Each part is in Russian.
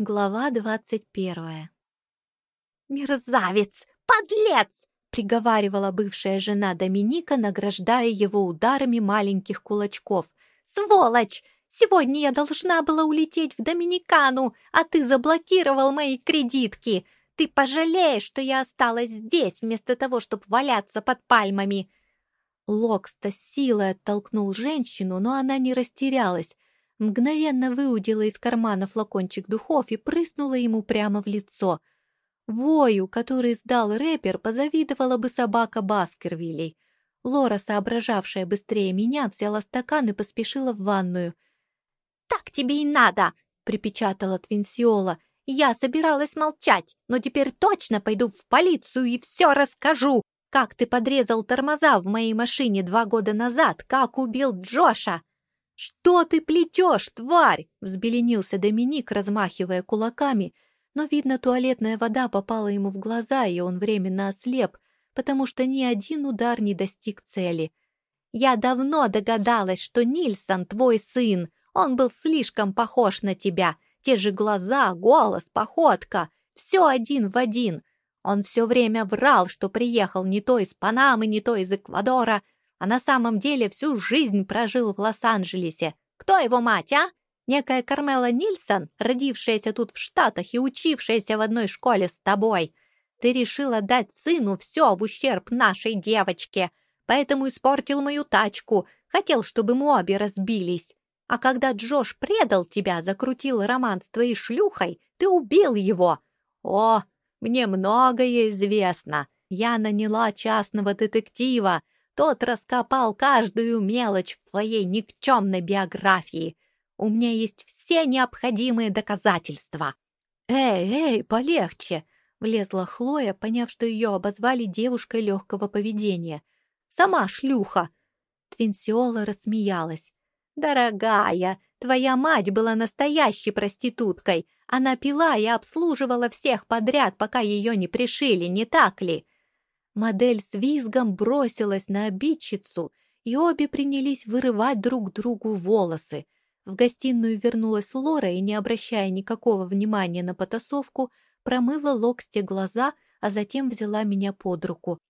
Глава двадцать первая. «Мерзавец! Подлец!» — приговаривала бывшая жена Доминика, награждая его ударами маленьких кулачков. «Сволочь! Сегодня я должна была улететь в Доминикану, а ты заблокировал мои кредитки! Ты пожалеешь, что я осталась здесь, вместо того, чтобы валяться под пальмами!» Локста силой оттолкнул женщину, но она не растерялась, мгновенно выудила из кармана флакончик духов и прыснула ему прямо в лицо. Вою, который сдал рэпер, позавидовала бы собака Баскервилей. Лора, соображавшая быстрее меня, взяла стакан и поспешила в ванную. «Так тебе и надо!» — припечатала Твинсиола. «Я собиралась молчать, но теперь точно пойду в полицию и все расскажу! Как ты подрезал тормоза в моей машине два года назад, как убил Джоша!» «Что ты плетешь, тварь?» — взбеленился Доминик, размахивая кулаками. Но, видно, туалетная вода попала ему в глаза, и он временно ослеп, потому что ни один удар не достиг цели. «Я давно догадалась, что Нильсон твой сын. Он был слишком похож на тебя. Те же глаза, голос, походка. Все один в один. Он все время врал, что приехал не то из Панамы, не то из Эквадора, а на самом деле всю жизнь прожил в Лос-Анджелесе. Кто его мать, а? Некая Кармела Нильсон, родившаяся тут в Штатах и учившаяся в одной школе с тобой. Ты решила дать сыну все в ущерб нашей девочке, поэтому испортил мою тачку, хотел, чтобы мы обе разбились. А когда Джош предал тебя, закрутил роман с твоей шлюхой, ты убил его. О, мне многое известно. Я наняла частного детектива, тот раскопал каждую мелочь в твоей никчемной биографии. У меня есть все необходимые доказательства». «Эй, эй, полегче!» — влезла Хлоя, поняв, что ее обозвали девушкой легкого поведения. «Сама шлюха!» Твинсиола рассмеялась. «Дорогая, твоя мать была настоящей проституткой. Она пила и обслуживала всех подряд, пока ее не пришили, не так ли?» Модель с визгом бросилась на обидчицу, и обе принялись вырывать друг другу волосы. В гостиную вернулась Лора и, не обращая никакого внимания на потасовку, промыла локсте глаза, а затем взяла меня под руку.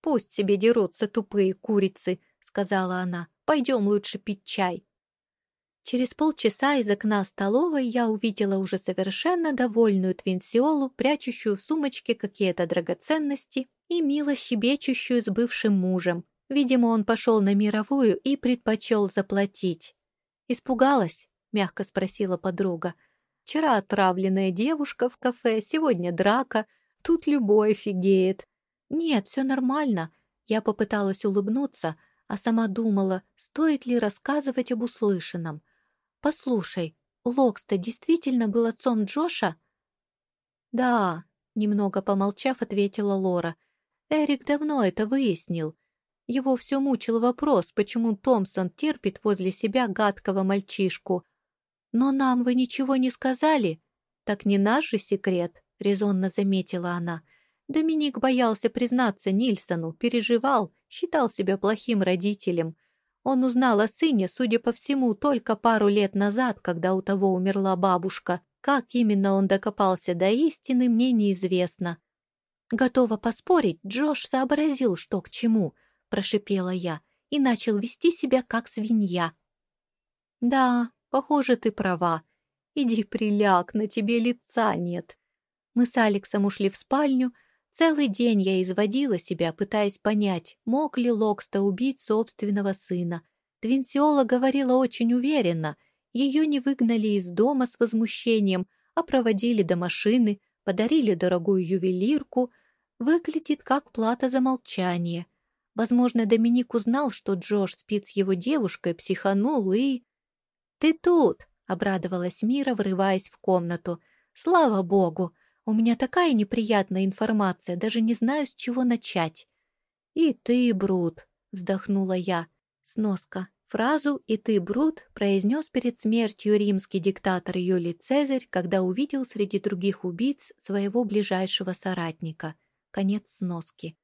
«Пусть себе дерутся тупые курицы», — сказала она. «Пойдем лучше пить чай». Через полчаса из окна столовой я увидела уже совершенно довольную Твинсиолу, прячущую в сумочке какие-то драгоценности и мило щебечущую с бывшим мужем. Видимо, он пошел на мировую и предпочел заплатить. «Испугалась?» — мягко спросила подруга. «Вчера отравленная девушка в кафе, сегодня драка. Тут любой офигеет». «Нет, все нормально». Я попыталась улыбнуться, а сама думала, стоит ли рассказывать об услышанном. «Послушай, Локста действительно был отцом Джоша?» «Да», — немного помолчав, ответила Лора. Эрик давно это выяснил. Его все мучил вопрос, почему Томпсон терпит возле себя гадкого мальчишку. «Но нам вы ничего не сказали?» «Так не наш же секрет», — резонно заметила она. Доминик боялся признаться Нильсону, переживал, считал себя плохим родителем. Он узнал о сыне, судя по всему, только пару лет назад, когда у того умерла бабушка. Как именно он докопался до истины, мне неизвестно. Готова поспорить, Джош сообразил, что к чему, прошипела я, и начал вести себя как свинья. Да, похоже, ты права. Иди приляг, на тебе лица нет. Мы с Алексом ушли в спальню. Целый день я изводила себя, пытаясь понять, мог ли Локста убить собственного сына. Твинсиола говорила очень уверенно. Ее не выгнали из дома с возмущением, а проводили до машины, подарили дорогую ювелирку, выглядит как плата за молчание. Возможно, Доминик узнал, что Джош спит с его девушкой, психанул и... «Ты тут!» — обрадовалась Мира, врываясь в комнату. «Слава богу! У меня такая неприятная информация, даже не знаю, с чего начать». «И ты, Брут!» — вздохнула я. Сноска. Фразу «и ты, Брут» произнес перед смертью римский диктатор Юлий Цезарь, когда увидел среди других убийц своего ближайшего соратника — Конец сноски.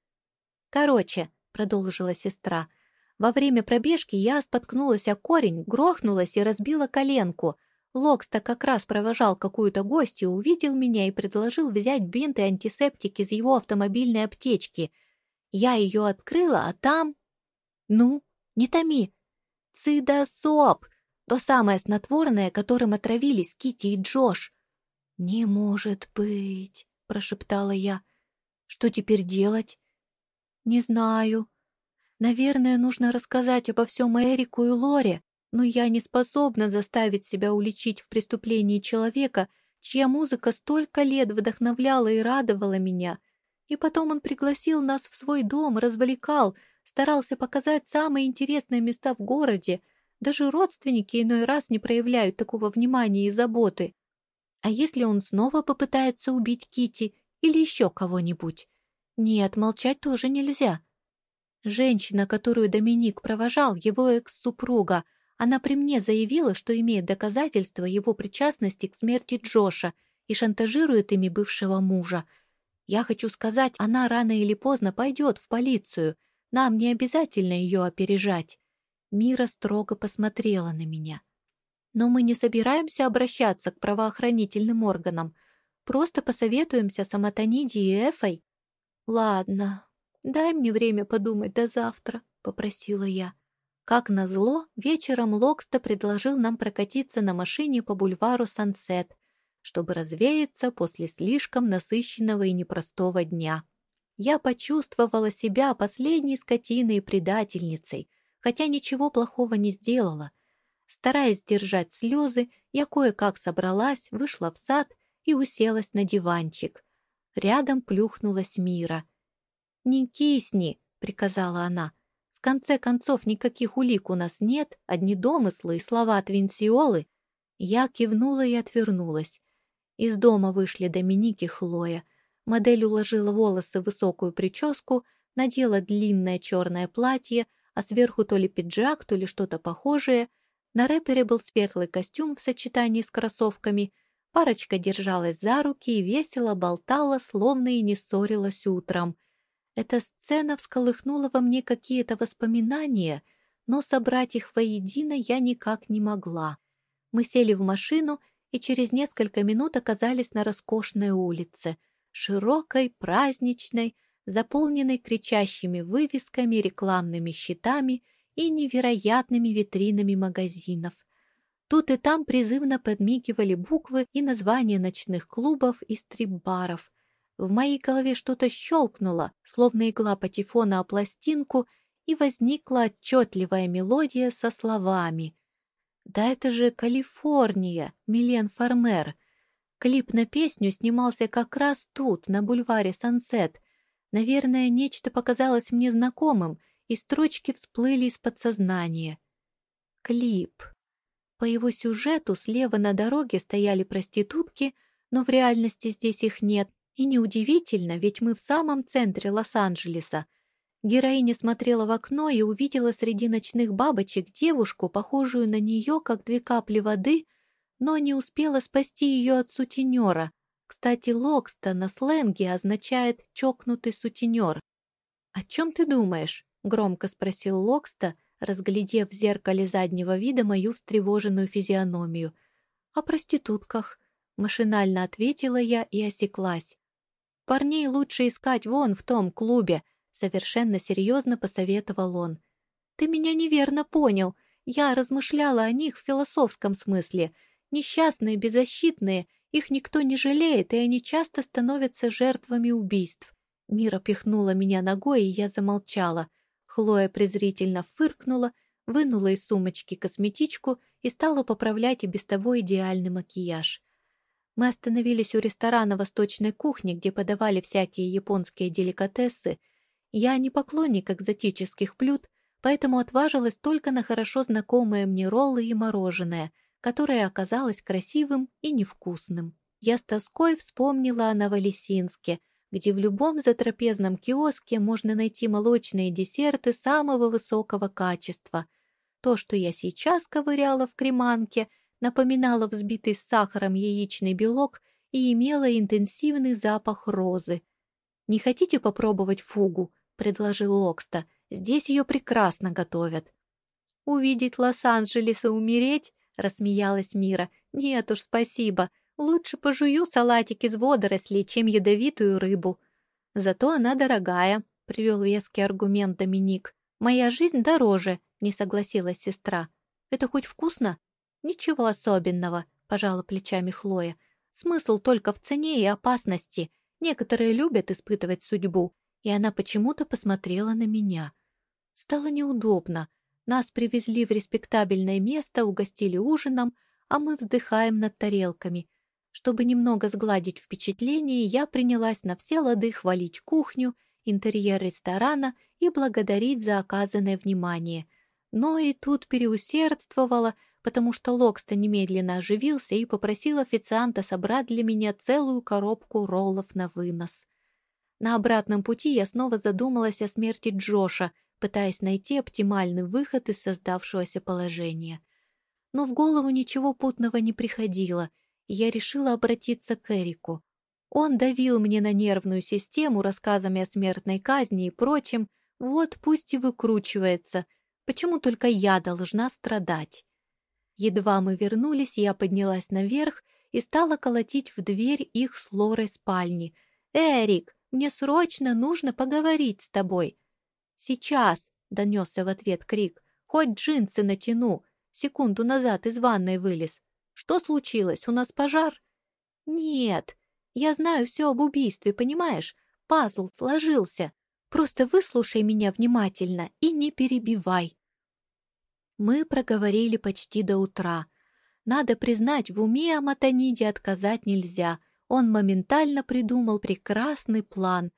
«Короче», — продолжила сестра, — «во время пробежки я споткнулась о корень, грохнулась и разбила коленку. Локста как раз провожал какую-то гостью, увидел меня и предложил взять бинт и антисептик из его автомобильной аптечки. Я ее открыла, а там... Ну, не томи. Цидосоп! То самое снотворное, которым отравились Кити и Джош. «Не может быть!» — прошептала я. «Что теперь делать?» «Не знаю. Наверное, нужно рассказать обо всем Эрику и Лоре, но я не способна заставить себя уличить в преступлении человека, чья музыка столько лет вдохновляла и радовала меня. И потом он пригласил нас в свой дом, развлекал, старался показать самые интересные места в городе. Даже родственники иной раз не проявляют такого внимания и заботы. А если он снова попытается убить Кити или еще кого-нибудь? Нет, молчать тоже нельзя. Женщина, которую Доминик провожал, его экс-супруга, она при мне заявила, что имеет доказательства его причастности к смерти Джоша и шантажирует ими бывшего мужа. Я хочу сказать, она рано или поздно пойдет в полицию. Нам не обязательно ее опережать. Мира строго посмотрела на меня. Но мы не собираемся обращаться к правоохранительным органам. Просто посоветуемся с Аматониди и Эфой. Ладно, дай мне время подумать до завтра, попросила я. Как назло, вечером Локста предложил нам прокатиться на машине по бульвару Сансет, чтобы развеяться после слишком насыщенного и непростого дня. Я почувствовала себя последней скотиной и предательницей, хотя ничего плохого не сделала. Стараясь сдержать слезы, я кое-как собралась, вышла в сад и уселась на диванчик. Рядом плюхнулась Мира. «Не кисни!» — приказала она. «В конце концов, никаких улик у нас нет, одни домыслы и слова от Винсиолы». Я кивнула и отвернулась. Из дома вышли Доминик и Хлоя. Модель уложила волосы в высокую прическу, надела длинное черное платье, а сверху то ли пиджак, то ли что-то похожее — на рэпере был светлый костюм в сочетании с кроссовками. Парочка держалась за руки и весело болтала, словно и не ссорилась утром. Эта сцена всколыхнула во мне какие-то воспоминания, но собрать их воедино я никак не могла. Мы сели в машину и через несколько минут оказались на роскошной улице, широкой, праздничной, заполненной кричащими вывесками, рекламными щитами — и невероятными витринами магазинов. Тут и там призывно подмигивали буквы и названия ночных клубов и стрип-баров. В моей голове что-то щелкнуло, словно игла патефона о пластинку, и возникла отчетливая мелодия со словами. «Да это же Калифорния, Милен Фармер!» Клип на песню снимался как раз тут, на бульваре Сансет. Наверное, нечто показалось мне знакомым — и строчки всплыли из подсознания. Клип. По его сюжету слева на дороге стояли проститутки, но в реальности здесь их нет. И неудивительно, ведь мы в самом центре Лос-Анджелеса. Героиня смотрела в окно и увидела среди ночных бабочек девушку, похожую на нее, как две капли воды, но не успела спасти ее от сутенера. Кстати, локста на сленге означает «чокнутый сутенер». «О чем ты думаешь?» громко спросил Локста, разглядев в зеркале заднего вида мою встревоженную физиономию. «О проститутках», — машинально ответила я и осеклась. «Парней лучше искать вон в том клубе», — совершенно серьезно посоветовал он. «Ты меня неверно понял. Я размышляла о них в философском смысле. Несчастные, беззащитные, их никто не жалеет, и они часто становятся жертвами убийств. Мира пихнула меня ногой, и я замолчала. Хлоя презрительно фыркнула, вынула из сумочки косметичку и стала поправлять и без того идеальный макияж. Мы остановились у ресторана восточной кухни, где подавали всякие японские деликатесы. Я не поклонник экзотических блюд, поэтому отважилась только на хорошо знакомые мне роллы и мороженое, которое оказалось красивым и невкусным. Я с тоской вспомнила о Новолесинске — где в любом затрапезном киоске можно найти молочные десерты самого высокого качества. То, что я сейчас ковыряла в креманке, напоминало взбитый с сахаром яичный белок и имело интенсивный запах розы. «Не хотите попробовать фугу?» — предложил Локста. «Здесь ее прекрасно готовят». «Увидеть Лос-Анджелес и умереть?» — рассмеялась Мира. Нет уж, спасибо. Лучше пожую салатик из водорослей, чем ядовитую рыбу. Зато она дорогая, — привел веский аргумент Доминик. «Моя жизнь дороже», — не согласилась сестра. «Это хоть вкусно?» «Ничего особенного», — пожала плечами Хлоя. «Смысл только в цене и опасности. Некоторые любят испытывать судьбу, и она почему-то посмотрела на меня. Стало неудобно. Нас привезли в респектабельное место, угостили ужином, а мы вздыхаем над тарелками. Чтобы немного сгладить впечатление, я принялась на все лады хвалить кухню, интерьер ресторана и благодарить за оказанное внимание. Но и тут переусердствовала, потому что Локста немедленно оживился и попросил официанта собрать для меня целую коробку роллов на вынос. На обратном пути я снова задумалась о смерти Джоша, пытаясь найти оптимальный выход из создавшегося положения. Но в голову ничего путного не приходило, я решила обратиться к Эрику. Он давил мне на нервную систему рассказами о смертной казни и прочем, вот пусть и выкручивается. Почему только я должна страдать? Едва мы вернулись, я поднялась наверх и стала колотить в дверь их с Лорой спальни. «Эрик, мне срочно нужно поговорить с тобой!» «Сейчас!» — донесся в ответ крик. «Хоть джинсы натяну!» Секунду назад из ванной вылез. «Что случилось? У нас пожар?» «Нет!» Я знаю все об убийстве, понимаешь? Пазл сложился. Просто выслушай меня внимательно и не перебивай. Мы проговорили почти до утра. Надо признать, в уме о Матаниде отказать нельзя. Он моментально придумал прекрасный план.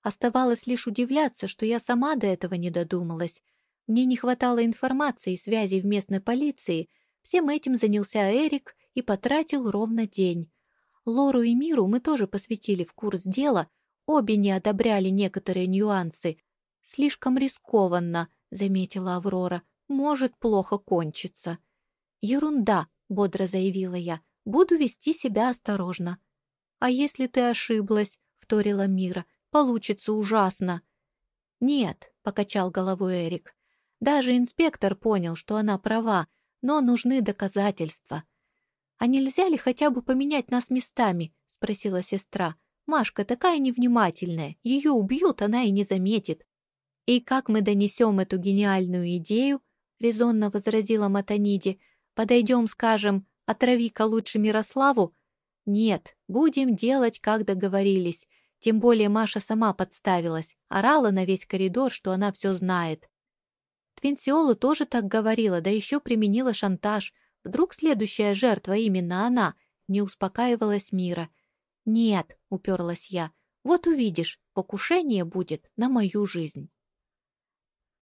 Оставалось лишь удивляться, что я сама до этого не додумалась. Мне не хватало информации и связей в местной полиции. Всем этим занялся Эрик и потратил ровно день. Лору и Миру мы тоже посвятили в курс дела, обе не одобряли некоторые нюансы. «Слишком рискованно», — заметила Аврора, — «может плохо кончиться». «Ерунда», — бодро заявила я, — «буду вести себя осторожно». «А если ты ошиблась?» — вторила Мира. «Получится ужасно». «Нет», — покачал головой Эрик. «Даже инспектор понял, что она права, но нужны доказательства». «А нельзя ли хотя бы поменять нас местами?» — спросила сестра. «Машка такая невнимательная, ее убьют, она и не заметит». «И как мы донесем эту гениальную идею?» — резонно возразила Матаниди. «Подойдем, скажем, отрави-ка лучше Мирославу?» «Нет, будем делать, как договорились. Тем более Маша сама подставилась, орала на весь коридор, что она все знает». Твинсиола тоже так говорила, да еще применила шантаж — Вдруг следующая жертва именно она? Не успокаивалась Мира. «Нет», — уперлась я, — «вот увидишь, покушение будет на мою жизнь».